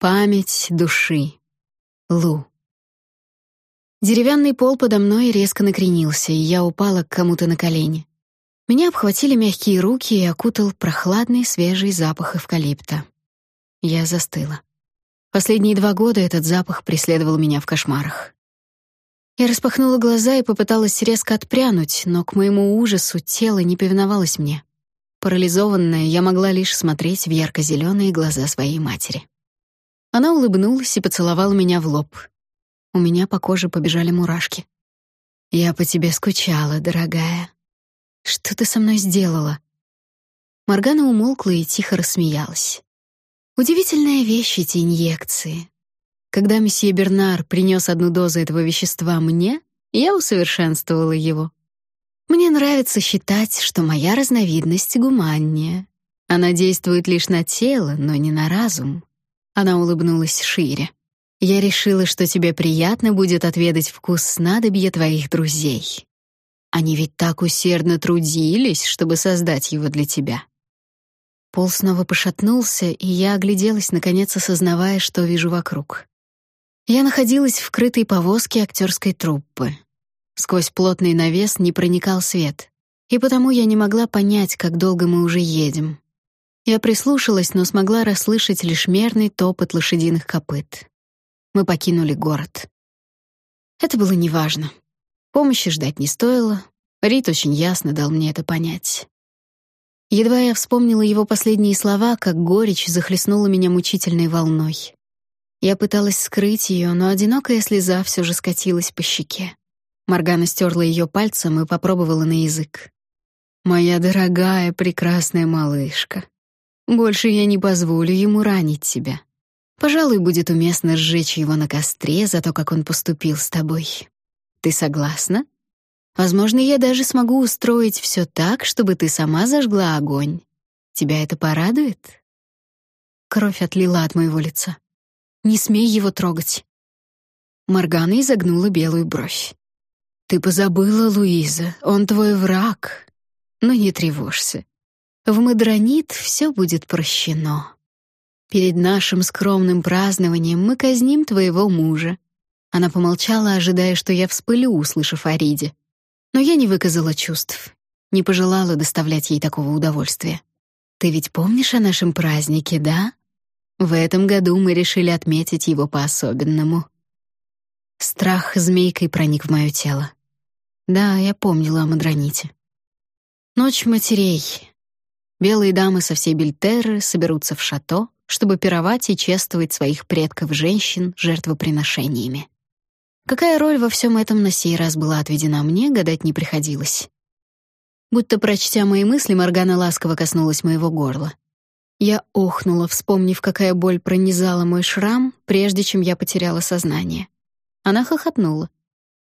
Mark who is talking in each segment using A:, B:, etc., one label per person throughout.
A: Память души. Лу. Деревянный пол подо мной резко накренился, и я упала к кому-то на колени. Меня обхватили мягкие руки и окутал прохладный свежий запах эвкалипта. Я застыла. Последние два года этот запах преследовал меня в кошмарах. Я распахнула глаза и попыталась резко отпрянуть, но к моему ужасу тело не повиновалось мне. Парализованная, я могла лишь смотреть в ярко зеленые глаза своей матери. Она улыбнулась и поцеловала меня в лоб. У меня по коже побежали мурашки. «Я по тебе скучала, дорогая. Что ты со мной сделала?» Моргана умолкла и тихо рассмеялась. Удивительная вещь эти инъекции. Когда месье Бернар принес одну дозу этого вещества мне, я усовершенствовала его. Мне нравится считать, что моя разновидность гуманнее. Она действует лишь на тело, но не на разум. Она улыбнулась шире. Я решила, что тебе приятно будет отведать вкус снадобья твоих друзей. Они ведь так усердно трудились, чтобы создать его для тебя. Пол снова пошатнулся, и я огляделась, наконец осознавая, что вижу вокруг. Я находилась в крытой повозке актерской труппы. Сквозь плотный навес не проникал свет, и потому я не могла понять, как долго мы уже едем. Я прислушалась, но смогла расслышать лишь мерный топот лошадиных копыт. Мы покинули город. Это было неважно. Помощи ждать не стоило. Рит очень ясно дал мне это понять. Едва я вспомнила его последние слова, как горечь захлестнула меня мучительной волной. Я пыталась скрыть ее, но одинокая слеза все же скатилась по щеке. Моргана стерла ее пальцем и попробовала на язык. «Моя дорогая, прекрасная малышка, больше я не позволю ему ранить тебя. Пожалуй, будет уместно сжечь его на костре за то, как он поступил с тобой. Ты согласна? Возможно, я даже смогу устроить все так, чтобы ты сама зажгла огонь. Тебя это порадует? Кровь отлила от моего лица. Не смей его трогать. Моргана изогнула белую бровь. Ты позабыла, Луиза, он твой враг. Но не тревожься. В Мадронит все будет прощено. Перед нашим скромным празднованием мы казним твоего мужа. Она помолчала, ожидая, что я вспылю, услышав о Риде. Но я не выказала чувств, не пожелала доставлять ей такого удовольствия. Ты ведь помнишь о нашем празднике, да? В этом году мы решили отметить его по-особенному. Страх змейкой проник в мое тело. Да, я помнила о Мадроните. Ночь матерей, Белые дамы со всей Бельтерры соберутся в шато, чтобы пировать и чествовать своих предков-женщин жертвоприношениями. Какая роль во всем этом на сей раз была отведена мне, гадать не приходилось. Будто прочтя мои мысли, Моргана ласково коснулась моего горла. Я охнула, вспомнив, какая боль пронизала мой шрам, прежде чем я потеряла сознание. Она хохотнула.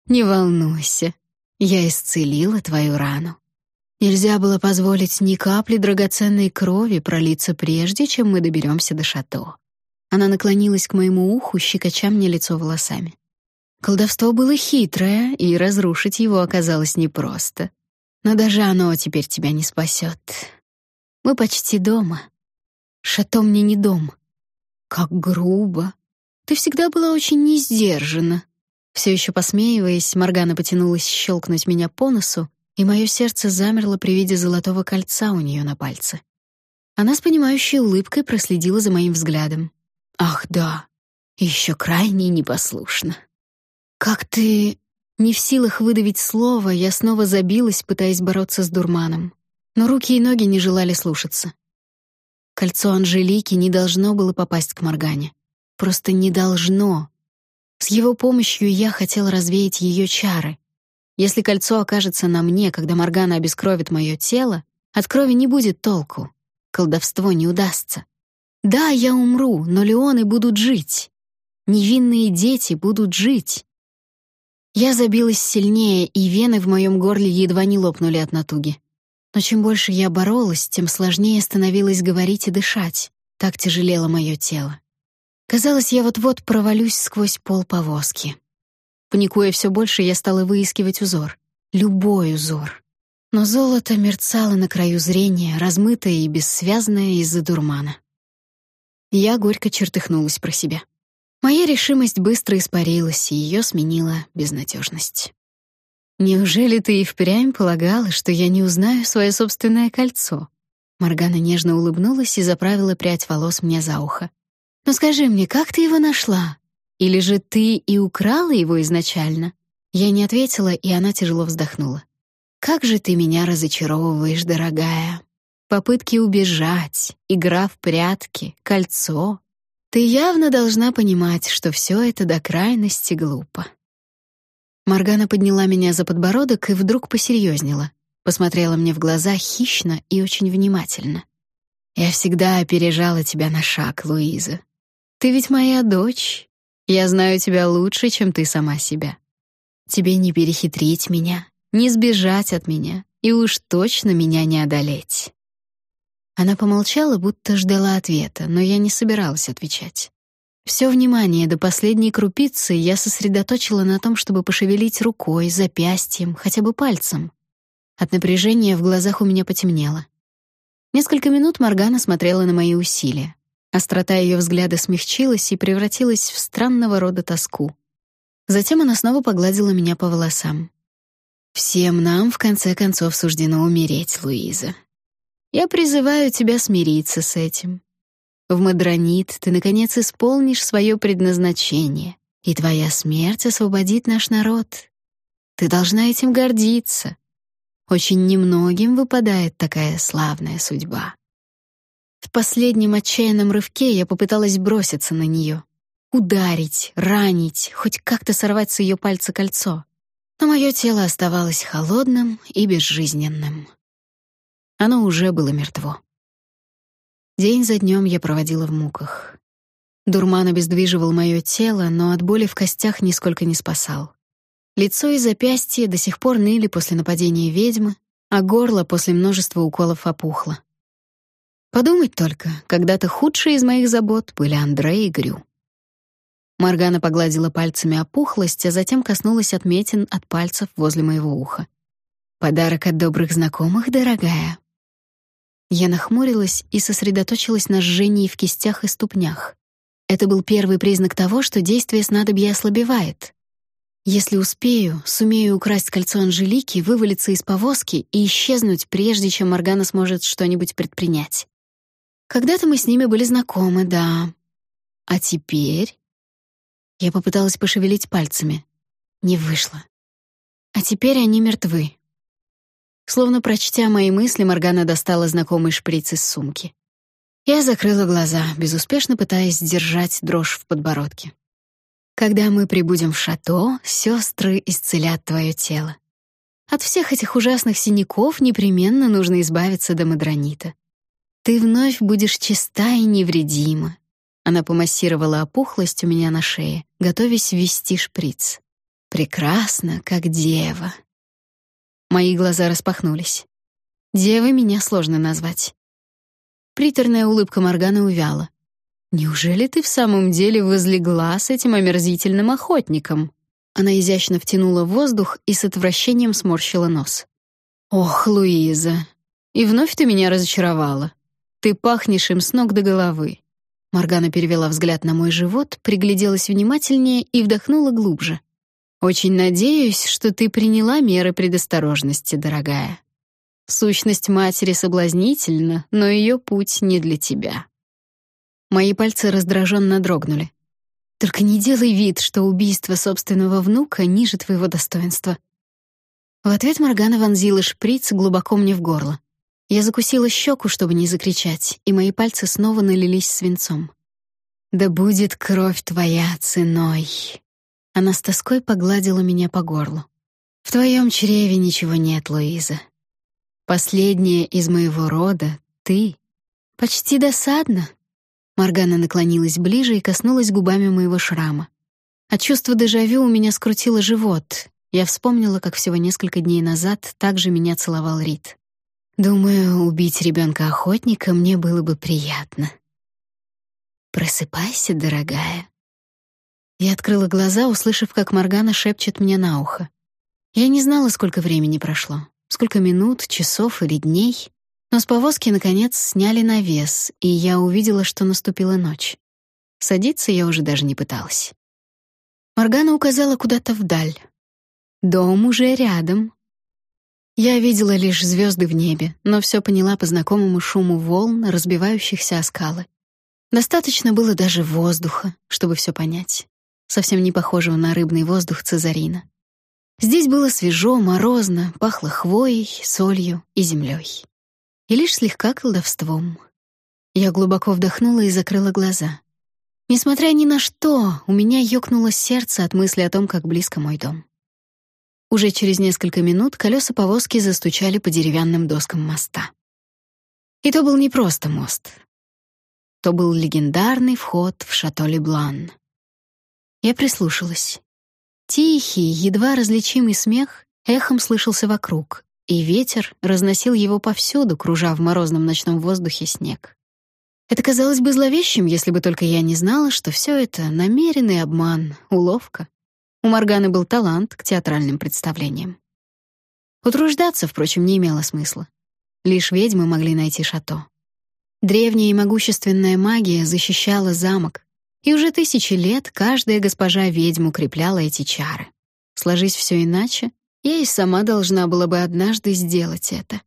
A: «Не волнуйся, я исцелила твою рану». Нельзя было позволить ни капли драгоценной крови пролиться прежде, чем мы доберемся до шато. Она наклонилась к моему уху, щекоча мне лицо волосами. Колдовство было хитрое, и разрушить его оказалось непросто. Но даже оно теперь тебя не спасет. Мы почти дома. Шато мне не дом. Как грубо. Ты всегда была очень несдержана. Все еще посмеиваясь, Моргана потянулась щелкнуть меня по носу, и мое сердце замерло при виде золотого кольца у нее на пальце. Она с понимающей улыбкой проследила за моим взглядом. «Ах, да, еще крайне непослушна». «Как ты...» Не в силах выдавить слово, я снова забилась, пытаясь бороться с дурманом. Но руки и ноги не желали слушаться. Кольцо Анжелики не должно было попасть к Моргане. Просто не должно. С его помощью я хотел развеять ее чары, если кольцо окажется на мне, когда Моргана обескровит мое тело, от крови не будет толку. Колдовство не удастся. Да, я умру, но леоны будут жить. Невинные дети будут жить. Я забилась сильнее, и вены в моем горле едва не лопнули от натуги. Но чем больше я боролась, тем сложнее становилось говорить и дышать. Так тяжелело мое тело. Казалось, я вот-вот провалюсь сквозь пол повозки. Паникуя все больше, я стала выискивать узор. Любой узор. Но золото мерцало на краю зрения, размытое и бессвязное из-за дурмана. Я горько чертыхнулась про себя. Моя решимость быстро испарилась, и ее сменила безнадежность. Неужели ты и впрямь полагала, что я не узнаю свое собственное кольцо? Маргана нежно улыбнулась и заправила прядь волос мне за ухо. Но скажи мне, как ты его нашла? Или же ты и украла его изначально? Я не ответила, и она тяжело вздохнула. Как же ты меня разочаровываешь, дорогая. Попытки убежать, игра в прятки, кольцо. Ты явно должна понимать, что все это до крайности глупо. Маргана подняла меня за подбородок и вдруг посерьезнела, посмотрела мне в глаза хищно и очень внимательно. Я всегда опережала тебя на шаг, Луиза. Ты ведь моя дочь. Я знаю тебя лучше, чем ты сама себя. Тебе не перехитрить меня, не сбежать от меня, и уж точно меня не одолеть. Она помолчала, будто ждала ответа, но я не собиралась отвечать. Все внимание до последней крупицы я сосредоточила на том, чтобы пошевелить рукой, запястьем, хотя бы пальцем. От напряжения в глазах у меня потемнело. Несколько минут Моргана смотрела на мои усилия. Острота ее взгляда смягчилась и превратилась в странного рода тоску. Затем она снова погладила меня по волосам. «Всем нам, в конце концов, суждено умереть, Луиза. Я призываю тебя смириться с этим. В Мадронит ты, наконец, исполнишь свое предназначение, и твоя смерть освободит наш народ. Ты должна этим гордиться. Очень немногим выпадает такая славная судьба. В последнем отчаянном рывке я попыталась броситься на нее, ударить, ранить, хоть как-то сорвать с ее пальца кольцо. Но мое тело оставалось холодным и безжизненным. Оно уже было мертво. День за днем я проводила в муках. Дурман обездвиживал мое тело, но от боли в костях нисколько не спасал. Лицо и запястье до сих пор ныли после нападения ведьмы, а горло после множества уколов опухло. Подумать только, когда-то худшие из моих забот были Андрей и Грю. Маргана погладила пальцами опухлость, а затем коснулась отметин от пальцев возле моего уха. «Подарок от добрых знакомых, дорогая», я нахмурилась и сосредоточилась на жжении в кистях и ступнях. Это был первый признак того, что действие снадобья ослабевает. Если успею, сумею украсть кольцо Анжелики, вывалиться из повозки и исчезнуть, прежде чем Моргана сможет что-нибудь предпринять. Когда-то мы с ними были знакомы, да. А теперь... Я попыталась пошевелить пальцами. Не вышло. А теперь они мертвы. Словно прочтя мои мысли, Моргана достала знакомый шприц из сумки. Я закрыла глаза, безуспешно пытаясь сдержать дрожь в подбородке. Когда мы прибудем в шато, сестры исцелят твое тело. От всех этих ужасных синяков непременно нужно избавиться до мадронита. Ты вновь будешь чиста и невредима. Она помассировала опухлость у меня на шее, готовясь ввести шприц. Прекрасно, как дева. Мои глаза распахнулись. Девой меня сложно назвать. Приторная улыбка Морганы увяла. «Неужели ты в самом деле возлегла с этим омерзительным охотником?» Она изящно втянула воздух и с отвращением сморщила нос. «Ох, Луиза, и вновь ты меня разочаровала. Ты пахнешь им с ног до головы». Моргана перевела взгляд на мой живот, пригляделась внимательнее и вдохнула глубже. Очень надеюсь, что ты приняла меры предосторожности, дорогая. Сущность матери соблазнительна, но ее путь не для тебя. Мои пальцы раздраженно дрогнули. Только не делай вид, что убийство собственного внука ниже твоего достоинства. В ответ Моргана вонзила шприц глубоко мне в горло. Я закусила щеку, чтобы не закричать, и мои пальцы снова налились свинцом. «Да будет кровь твоя ценой!» Она с тоской погладила меня по горлу. В твоем чреве ничего нет, Луиза. Последняя из моего рода ты. Почти досадно. Маргана наклонилась ближе и коснулась губами моего шрама. От чувства дежавю у меня скрутило живот. Я вспомнила, как всего несколько дней назад также меня целовал Рид. Думаю, убить ребенка охотника мне было бы приятно. Просыпайся, дорогая. Я открыла глаза, услышав, как Моргана шепчет мне на ухо. Я не знала, сколько времени прошло. Сколько минут, часов или дней. Но с повозки, наконец, сняли навес, и я увидела, что наступила ночь. Садиться я уже даже не пыталась. Моргана указала куда-то вдаль. «Дом уже рядом». Я видела лишь звезды в небе, но все поняла по знакомому шуму волн, разбивающихся о скалы. Достаточно было даже воздуха, чтобы все понять. Совсем не похожего на рыбный воздух Цезарина. Здесь было свежо, морозно, пахло хвоей, солью и землей. И лишь слегка колдовством. Я глубоко вдохнула и закрыла глаза. Несмотря ни на что, у меня ёкнуло сердце от мысли о том, как близко мой дом. Уже через несколько минут колеса повозки застучали по деревянным доскам моста. И то был не просто мост. То был легендарный вход в шато Леблан. Я прислушалась. Тихий, едва различимый смех эхом слышался вокруг, и ветер разносил его повсюду, кружа в морозном ночном воздухе снег. Это казалось бы зловещим, если бы только я не знала, что все это намеренный обман, уловка. У Морганы был талант к театральным представлениям. Утруждаться, впрочем, не имело смысла. Лишь ведьмы могли найти шато. Древняя и могущественная магия защищала замок, и уже тысячи лет каждая госпожа ведьм укрепляла эти чары. Сложись все иначе, я и сама должна была бы однажды сделать это.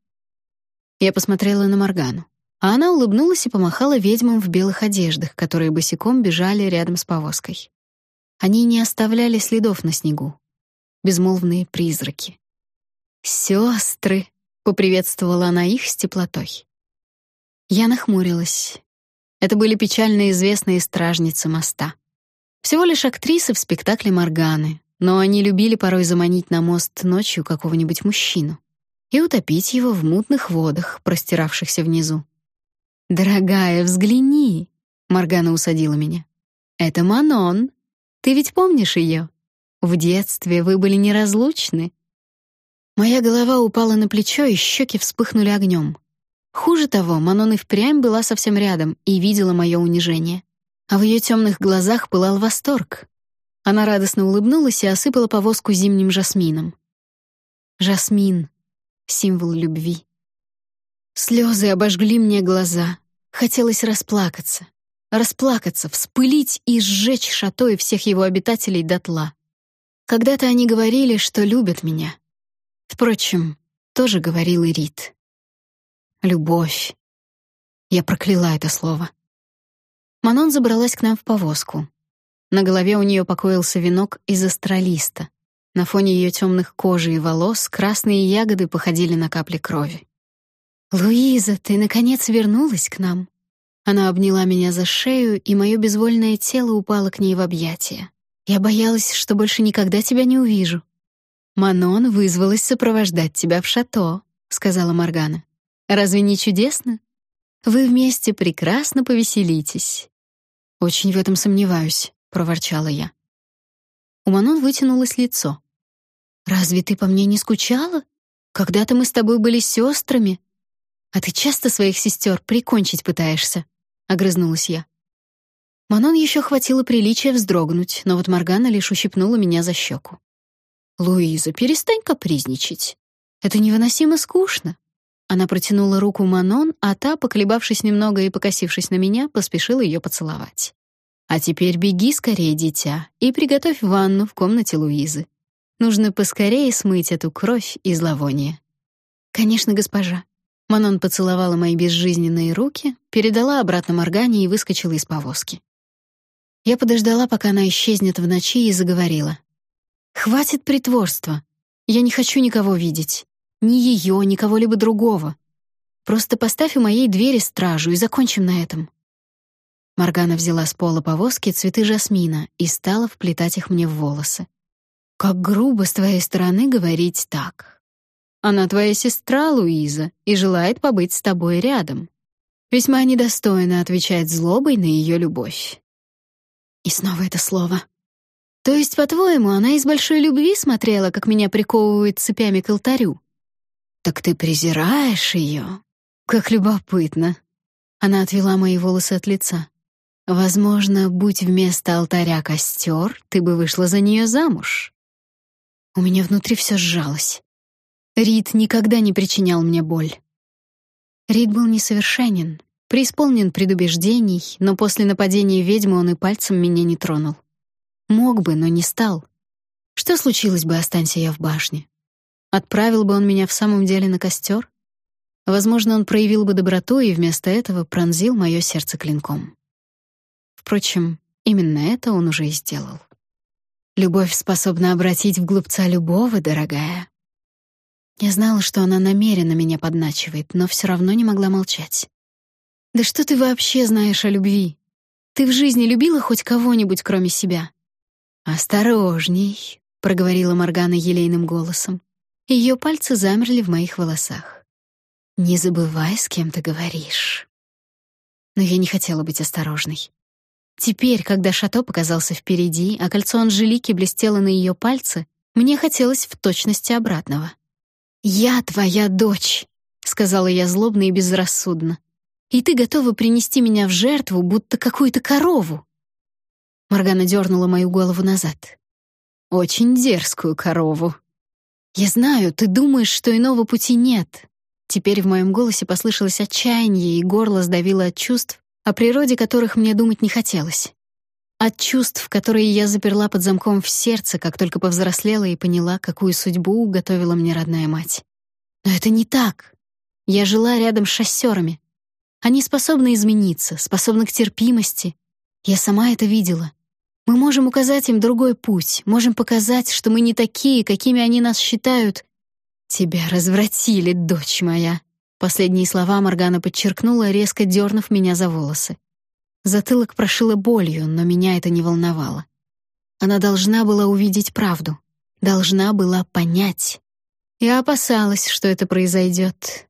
A: Я посмотрела на Моргану. А она улыбнулась и помахала ведьмам в белых одеждах, которые босиком бежали рядом с повозкой. Они не оставляли следов на снегу. Безмолвные призраки. «Сестры!» — поприветствовала она их с теплотой. Я нахмурилась. Это были печально известные стражницы моста. Всего лишь актрисы в спектакле Морганы, но они любили порой заманить на мост ночью какого-нибудь мужчину и утопить его в мутных водах, простиравшихся внизу. «Дорогая, взгляни!» — Моргана усадила меня. «Это Манон. Ты ведь помнишь ее? В детстве вы были неразлучны». Моя голова упала на плечо, и щеки вспыхнули огнем. Хуже того, Манон и впрямь была совсем рядом и видела мое унижение. А в ее темных глазах пылал восторг. Она радостно улыбнулась и осыпала повозку зимним жасмином. Жасмин — символ любви. Слезы обожгли мне глаза. Хотелось расплакаться. Расплакаться, вспылить и сжечь шато и всех его обитателей дотла. Когда-то они говорили, что любят меня. Впрочем, тоже говорил и Рит. Любовь. Я прокляла это слово. Манон забралась к нам в повозку. На голове у нее покоился венок из астролиста. На фоне ее темных кожи и волос красные ягоды походили на капли крови. «Луиза, ты, наконец, вернулась к нам!» Она обняла меня за шею, и мое безвольное тело упало к ней в объятия. Я боялась, что больше никогда тебя не увижу. «Манон вызвалась сопровождать тебя в шато», — сказала Моргана. «Разве не чудесно? Вы вместе прекрасно повеселитесь». «Очень в этом сомневаюсь», — проворчала я. У Манон вытянулось лицо. «Разве ты по мне не скучала? Когда-то мы с тобой были сестрами. «А ты часто своих сестер прикончить пытаешься?» — огрызнулась я. Манон еще хватило приличия вздрогнуть, но вот Моргана лишь ущипнула меня за щеку. «Луиза, перестань капризничать. Это невыносимо скучно». Она протянула руку Манон, а та, поколебавшись немного и покосившись на меня, поспешила ее поцеловать. «А теперь беги скорее, дитя, и приготовь ванну в комнате Луизы. Нужно поскорее смыть эту кровь и зловоние». «Конечно, госпожа», Манон поцеловала мои безжизненные руки, передала обратно Моргане и выскочила из повозки. Я подождала, пока она исчезнет в ночи, и заговорила. «Хватит притворства. Я не хочу никого видеть. Ни ее, ни кого-либо другого. Просто поставь у моей двери стражу и закончим на этом». Моргана взяла с пола повозки цветы жасмина и стала вплетать их мне в волосы. «Как грубо с твоей стороны говорить так. Она твоя сестра, Луиза, и желает побыть с тобой рядом. Весьма недостойно отвечать злобой на ее любовь. И снова это слово. То есть, по-твоему, она из большой любви смотрела, как меня приковывают цепями к алтарю? Так ты презираешь ее? Как любопытно. Она отвела мои волосы от лица. Возможно, будь вместо алтаря костер, ты бы вышла за нее замуж. У меня внутри все сжалось. Рид никогда не причинял мне боль. Рид был несовершенен, преисполнен предубеждений, но после нападения ведьмы он и пальцем меня не тронул. Мог бы, но не стал. Что случилось бы, останься я в башне? Отправил бы он меня в самом деле на костер? Возможно, он проявил бы доброту и вместо этого пронзил мое сердце клинком. Впрочем, именно это он уже и сделал. Любовь способна обратить в глупца любого, дорогая. Я знала, что она намеренно меня подначивает, но все равно не могла молчать. Да что ты вообще знаешь о любви? Ты в жизни любила хоть кого-нибудь, кроме себя? Осторожней, проговорила Моргана елейным голосом. Ее пальцы замерли в моих волосах. Не забывай, с кем ты говоришь. Но я не хотела быть осторожной. Теперь, когда шато показался впереди, а кольцо Анжелики блестело на ее пальце, мне хотелось в точности обратного. «Я твоя дочь», — сказала я злобно и безрассудно. «И ты готова принести меня в жертву, будто какую-то корову». Моргана дернула мою голову назад. «Очень дерзкую корову». «Я знаю, ты думаешь, что иного пути нет». Теперь в моем голосе послышалось отчаяние, и горло сдавило от чувств, о природе которых мне думать не хотелось. От чувств, которые я заперла под замком в сердце, как только повзрослела и поняла, какую судьбу уготовила мне родная мать. Но это не так. Я жила рядом с шоссерами. Они способны измениться, способны к терпимости. Я сама это видела. Мы можем указать им другой путь, можем показать, что мы не такие, какими они нас считают. Тебя развратили, дочь моя. Последние слова Моргана подчеркнула, резко дернув меня за волосы. Затылок прошило болью, но меня это не волновало. Она должна была увидеть правду, должна была понять. Я опасалась, что это произойдет.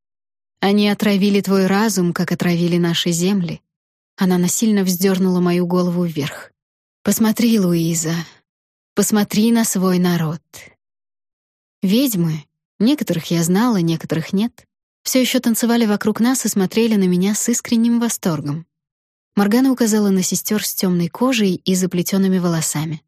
A: Они отравили твой разум, как отравили наши земли. Она насильно вздернула мою голову вверх. Посмотри, Луиза, посмотри на свой народ. Ведьмы, некоторых я знала, некоторых нет, все еще танцевали вокруг нас и смотрели на меня с искренним восторгом. Моргана указала на сестер с темной кожей и заплетенными волосами.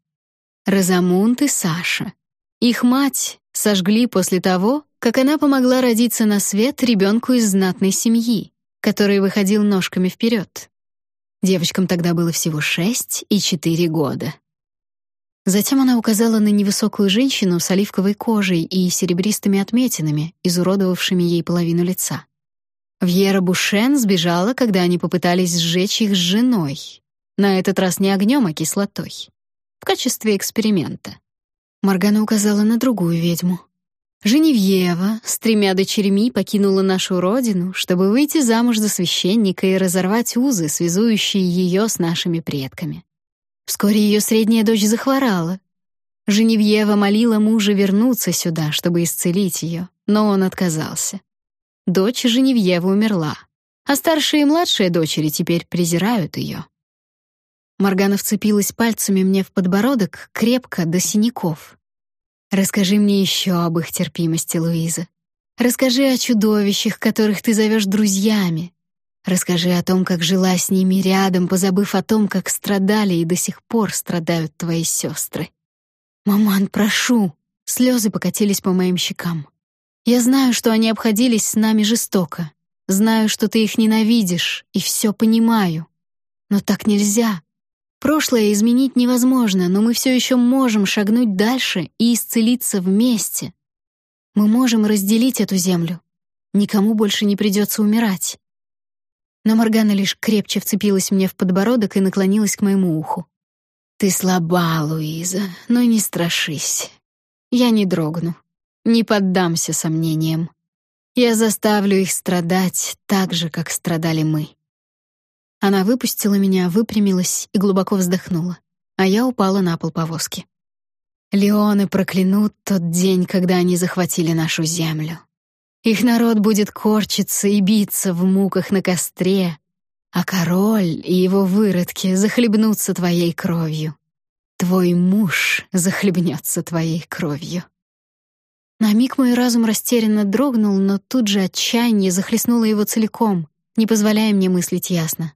A: Розамунд и Саша. Их мать сожгли после того, как она помогла родиться на свет ребенку из знатной семьи, который выходил ножками вперед. Девочкам тогда было всего шесть и четыре года. Затем она указала на невысокую женщину с оливковой кожей и серебристыми отметинами, изуродовавшими ей половину лица. Вьера Бушен сбежала, когда они попытались сжечь их с женой. На этот раз не огнем, а кислотой. В качестве эксперимента. Моргана указала на другую ведьму. Женевьева с тремя дочерьми покинула нашу родину, чтобы выйти замуж за священника и разорвать узы, связующие ее с нашими предками. Вскоре ее средняя дочь захворала. Женевьева молила мужа вернуться сюда, чтобы исцелить ее, но он отказался. Дочь Женевьева умерла, а старшие и младшие дочери теперь презирают ее. Моргана вцепилась пальцами мне в подбородок крепко до синяков. «Расскажи мне еще об их терпимости, Луиза. Расскажи о чудовищах, которых ты зовешь друзьями, Расскажи о том, как жила с ними рядом, позабыв о том, как страдали и до сих пор страдают твои сестры. Маман, прошу. Слезы покатились по моим щекам. Я знаю, что они обходились с нами жестоко. Знаю, что ты их ненавидишь, и все понимаю. Но так нельзя. Прошлое изменить невозможно, но мы все еще можем шагнуть дальше и исцелиться вместе. Мы можем разделить эту землю. Никому больше не придется умирать но Моргана лишь крепче вцепилась мне в подбородок и наклонилась к моему уху. «Ты слаба, Луиза, но не страшись. Я не дрогну, не поддамся сомнениям. Я заставлю их страдать так же, как страдали мы». Она выпустила меня, выпрямилась и глубоко вздохнула, а я упала на пол повозки. Леоны проклянут тот день, когда они захватили нашу землю. Их народ будет корчиться и биться в муках на костре, а король и его выродки захлебнутся твоей кровью. Твой муж захлебнется твоей кровью. На миг мой разум растерянно дрогнул, но тут же отчаяние захлестнуло его целиком, не позволяя мне мыслить ясно.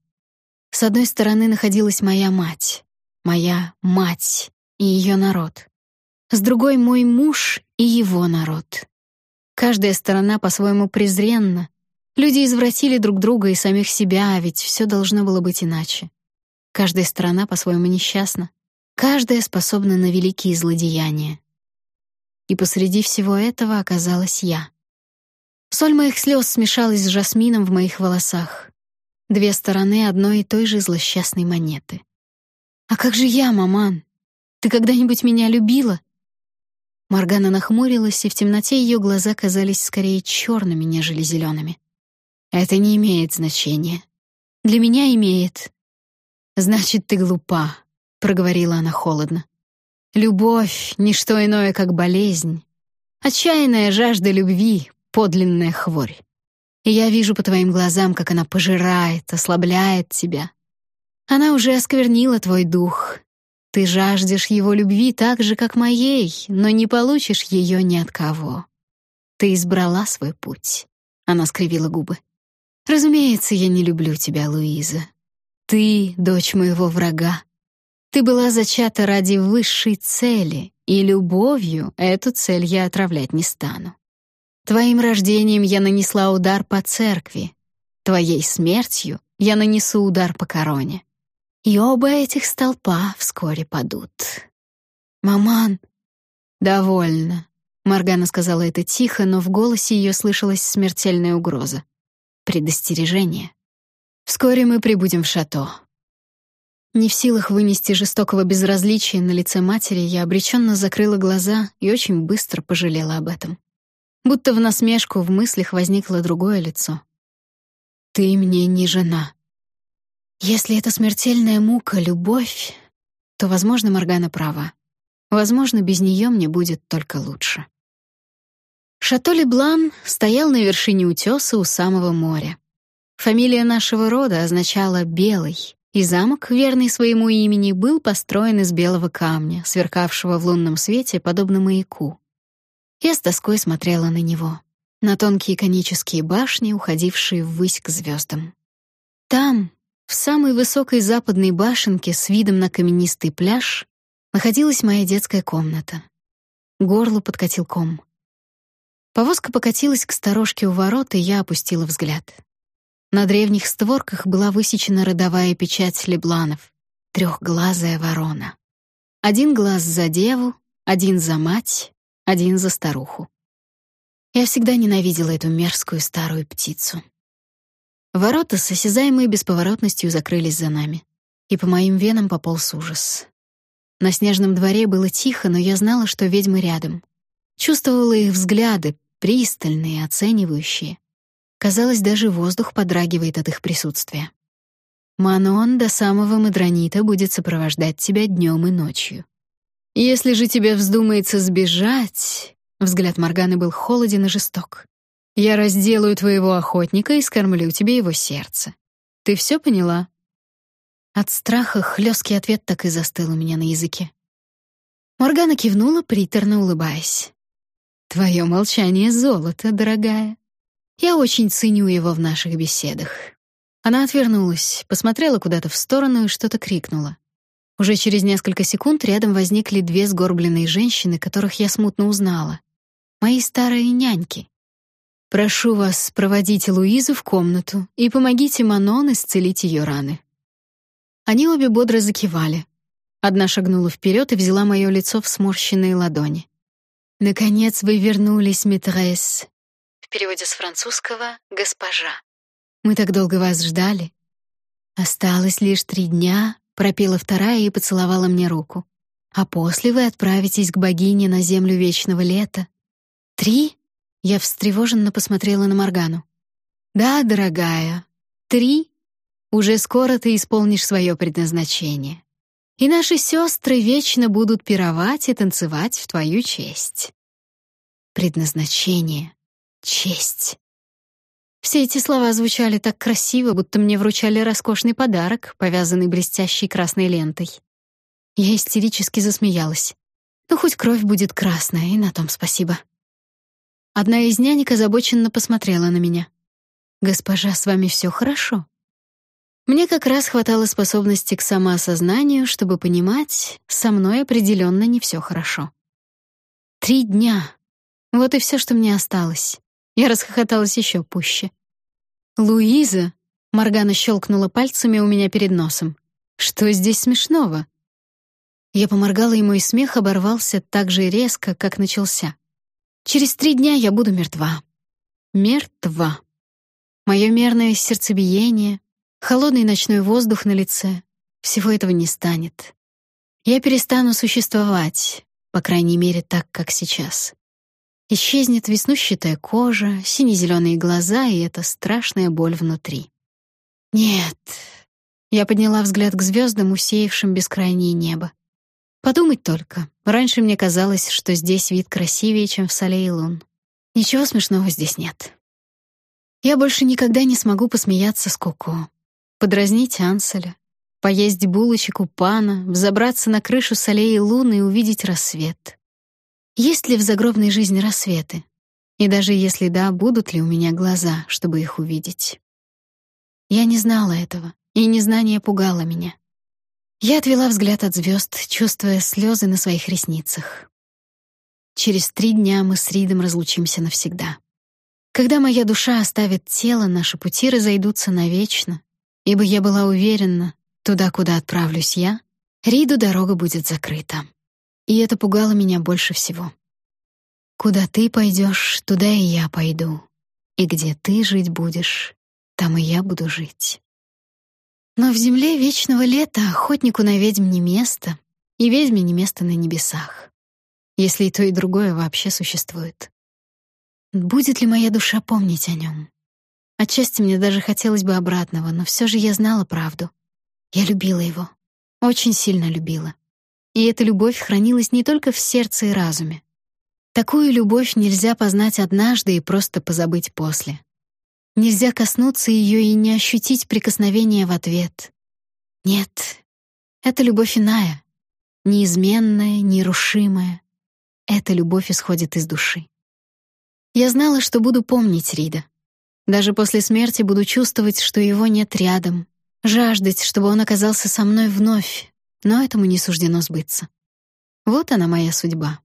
A: С одной стороны находилась моя мать, моя мать и ее народ. С другой — мой муж и его народ. Каждая сторона по-своему презренна, Люди извратили друг друга и самих себя, а ведь все должно было быть иначе. Каждая страна по-своему несчастна, каждая способна на великие злодеяния. И посреди всего этого оказалась я. Соль моих слез смешалась с жасмином в моих волосах. Две стороны одной и той же злосчастной монеты. А как же я, маман? Ты когда-нибудь меня любила? Маргана нахмурилась, и в темноте ее глаза казались скорее черными, нежели зелеными. Это не имеет значения. Для меня имеет. Значит, ты глупа, проговорила она холодно. Любовь — ничто иное, как болезнь. Отчаянная жажда любви — подлинная хворь. И я вижу по твоим глазам, как она пожирает, ослабляет тебя. Она уже осквернила твой дух. Ты жаждешь его любви так же, как моей, но не получишь ее ни от кого. Ты избрала свой путь. Она скривила губы. Разумеется, я не люблю тебя, Луиза. Ты — дочь моего врага. Ты была зачата ради высшей цели, и любовью эту цель я отравлять не стану. Твоим рождением я нанесла удар по церкви. Твоей смертью я нанесу удар по короне. И оба этих столпа вскоре падут. «Маман!» «Довольно», — Маргана сказала это тихо, но в голосе ее слышалась смертельная угроза. Предостережение. «Вскоре мы прибудем в шато. Не в силах вынести жестокого безразличия на лице матери, я обреченно закрыла глаза и очень быстро пожалела об этом. Будто в насмешку в мыслях возникло другое лицо. «Ты мне не жена». Если это смертельная мука — любовь, то, возможно, Моргана права. Возможно, без нее мне будет только лучше. Шато Леблан стоял на вершине утеса у самого моря. Фамилия нашего рода означала «белый», и замок, верный своему имени, был построен из белого камня, сверкавшего в лунном свете, подобно маяку. Я с тоской смотрела на него, на тонкие конические башни, уходившие ввысь к звездам. Там, в самой высокой западной башенке с видом на каменистый пляж, находилась моя детская комната. Горло подкатил ком. Повозка покатилась к сторожке у ворот, и я опустила взгляд. На древних створках была высечена родовая печать Лебланов — трехглазая ворона. Один глаз за деву, один за мать, один за старуху. Я всегда ненавидела эту мерзкую старую птицу. Ворота с осязаемой бесповоротностью закрылись за нами, и по моим венам пополз ужас. На снежном дворе было тихо, но я знала, что ведьмы рядом. Чувствовала их взгляды, пристальные, оценивающие. Казалось, даже воздух подрагивает от их присутствия. Манон до самого Мадронита будет сопровождать тебя днем и ночью. Если же тебе вздумается сбежать, взгляд Морганы был холоден и жесток. Я разделаю твоего охотника и скормлю тебе его сердце. Ты все поняла? От страха хлесткий ответ так и застыл у меня на языке. Моргана кивнула, приторно улыбаясь. Твое молчание — золото, дорогая. Я очень ценю его в наших беседах. Она отвернулась, посмотрела куда-то в сторону и что-то крикнула. Уже через несколько секунд рядом возникли две сгорбленные женщины, которых я смутно узнала. Мои старые няньки. Прошу вас, проводите Луизу в комнату и помогите Манон исцелить ее раны. Они обе бодро закивали. Одна шагнула вперед и взяла мое лицо в сморщенные ладони. Наконец вы вернулись, митресс, в переводе с французского «госпожа». Мы так долго вас ждали. Осталось лишь три дня, пропела вторая и поцеловала мне руку. А после вы отправитесь к богине на землю вечного лета. Три? Я встревоженно посмотрела на Моргану. Да, дорогая, три. Уже скоро ты исполнишь свое предназначение. И наши сестры вечно будут пировать и танцевать в твою честь. Предназначение. Честь. Все эти слова звучали так красиво, будто мне вручали роскошный подарок, повязанный блестящей красной лентой. Я истерически засмеялась. Ну, хоть кровь будет красная, и на том спасибо. Одна из нянек озабоченно посмотрела на меня. «Госпожа, с вами все хорошо?» Мне как раз хватало способности к самоосознанию, чтобы понимать, со мной определенно не все хорошо. Три дня. Вот и все, что мне осталось. Я расхохоталась еще пуще. Луиза, Маргана щелкнула пальцами у меня перед носом. Что здесь смешного? Я поморгала, и мой смех оборвался так же резко, как начался. Через три дня я буду мертва. Мертва. Мое мерное сердцебиение, холодный ночной воздух на лице — всего этого не станет. Я перестану существовать, по крайней мере, так, как сейчас. Исчезнет веснущатая кожа, сине-зеленые глаза и эта страшная боль внутри. Нет. Я подняла взгляд к звездам, усеявшим бескрайнее небо. Подумать только. Раньше мне казалось, что здесь вид красивее, чем в Салейлун. Ничего смешного здесь нет. Я больше никогда не смогу посмеяться с Коко, подразнить Анселя, поесть булочек у пана, взобраться на крышу Салеи Луны и увидеть рассвет. Есть ли в загробной жизни рассветы? И даже если да, будут ли у меня глаза, чтобы их увидеть? Я не знала этого, и незнание пугало меня. Я отвела взгляд от звезд, чувствуя слезы на своих ресницах. Через три дня мы с Ридом разлучимся навсегда. Когда моя душа оставит тело, наши пути разойдутся навечно, ибо я была уверена, туда, куда отправлюсь я, Риду дорога будет закрыта. И это пугало меня больше всего. Куда ты пойдешь, туда и я пойду. И где ты жить будешь, там и я буду жить. Но в земле вечного лета охотнику на ведьм не место, и ведьме не место на небесах. Если и то, и другое вообще существует. Будет ли моя душа помнить о нем? Отчасти мне даже хотелось бы обратного, но все же я знала правду. Я любила его. Очень сильно любила. И эта любовь хранилась не только в сердце и разуме. Такую любовь нельзя познать однажды и просто позабыть после. Нельзя коснуться ее и не ощутить прикосновения в ответ. Нет, это любовь иная, неизменная, нерушимая. Эта любовь исходит из души. Я знала, что буду помнить Рида. Даже после смерти буду чувствовать, что его нет рядом, жаждать, чтобы он оказался со мной вновь, но этому не суждено сбыться. Вот она моя судьба.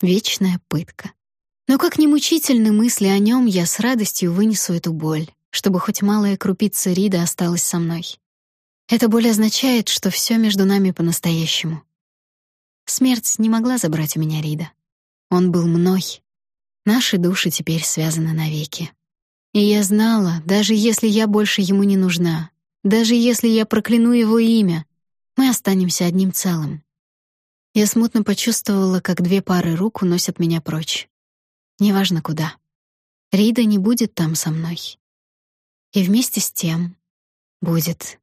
A: Вечная пытка. Но как ни мучительны мысли о нем, я с радостью вынесу эту боль, чтобы хоть малая крупица Рида осталась со мной. Эта боль означает, что все между нами по-настоящему. Смерть не могла забрать у меня Рида. Он был мной. Наши души теперь связаны навеки. И я знала, даже если я больше ему не нужна, даже если я прокляну его имя, мы останемся одним целым. Я смутно почувствовала, как две пары рук уносят меня прочь неважно куда. Рида не будет там со мной. И вместе с тем будет